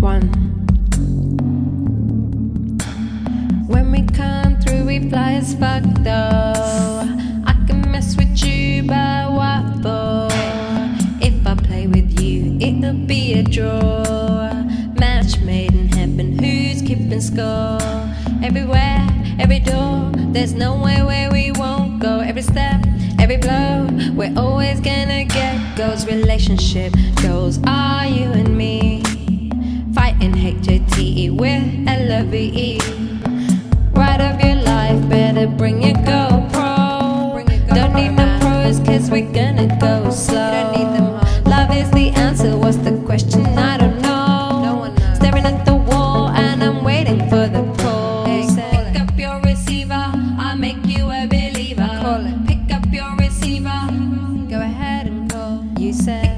One. When we come through, we fly as fuck though. I can mess with you, but what for? If I play with you, it'll be a draw. Match made in heaven, who's keeping score? Everywhere, every door, there's nowhere where we won't go. Every step, every blow, we're always gonna get goals. Relationship goals are you and me. HJTE with LOVE. Ride of your life, better bring your GoPro. Don't need no pros, cause we're gonna go slow. Love is the answer, what's the question? I don't know. Staring at the wall, and I'm waiting for the call. Pick up your receiver, I'll make you a believer. Pick up your receiver, go ahead and call. You said,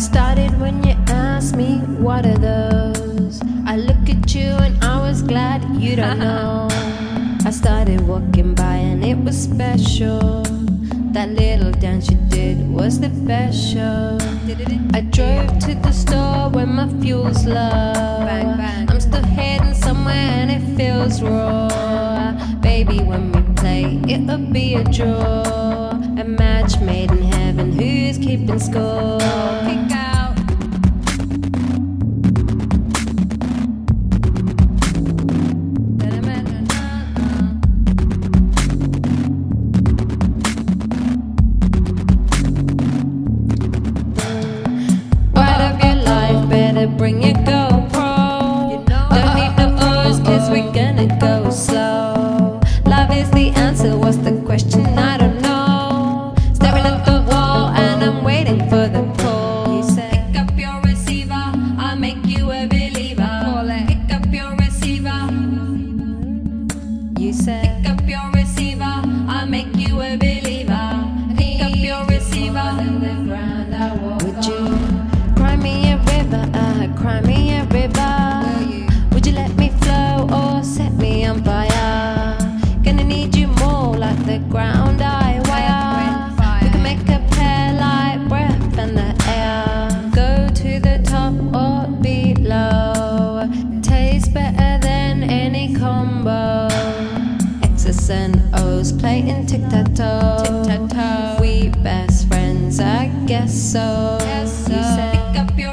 started when you asked me, What are those? I look at you and I was glad you don't know. I started walking by and it was special. That little dance you did was the best show. I drove to the store when my fuel's low. I'm still heading somewhere and it feels raw. Baby, when we play, it'll be a draw. A match made in heaven, who's keeping score? Your receiver, I'll make you a believer. Pick up your receiver. Would you cry me a river? Uh, cry me a river. Would you let me flow or set me on fire? Gonna need you more like the ground and O's playing tic tac toe. We best friends, I guess so. You said, Pick up your